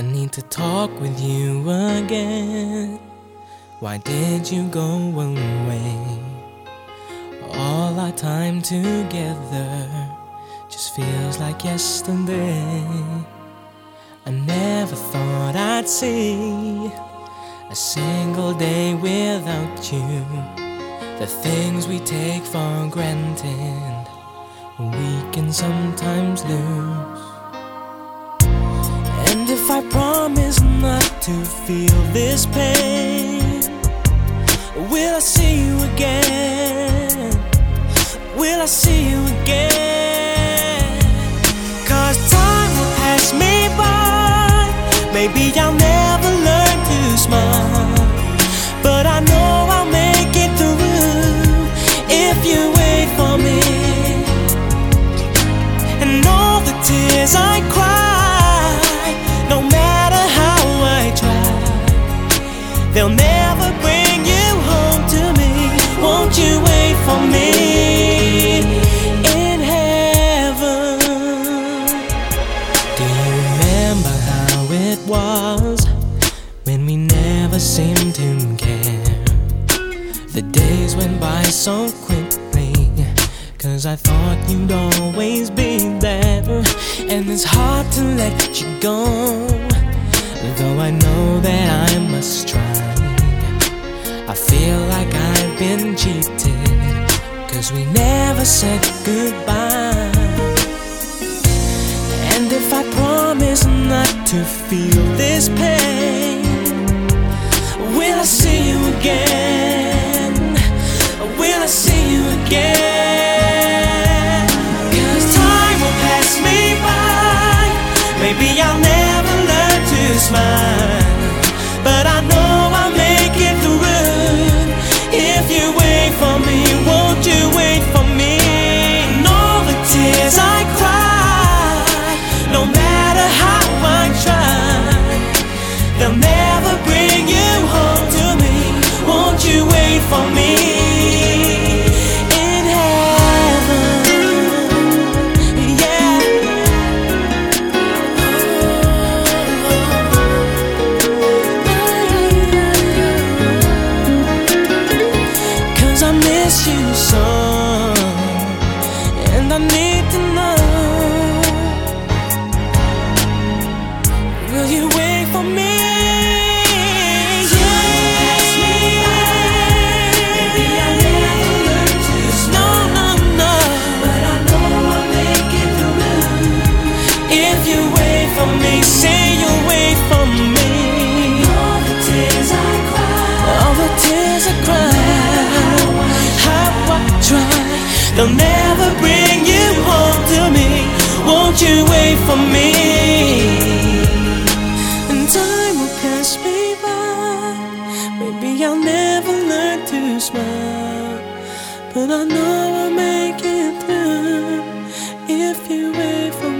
I need to talk with you again. Why did you go away? All our time together just feels like yesterday. I never thought I'd see a single day without you. The things we take for granted, we can sometimes lose. And if I promise not to feel this pain, will I see you again? Will I see you again? Cause time will pass me by. Maybe I'll never it was when we never seemed to care? The days went by so quickly. Cause I thought you'd always be there. And it's hard to let you go. Though I know that I must try. I feel like I've been cheated. Cause we never said goodbye. To feel this pain, will I see you again? You home to me. Won't you wait for me? in heaven? Yeah. Cause I miss you so And I need to know Will you wait for me? They'll never bring you home to me. Won't you wait for me? And time will pass me by. Maybe I'll never learn to smile. But I know I'll make it through if you wait for me.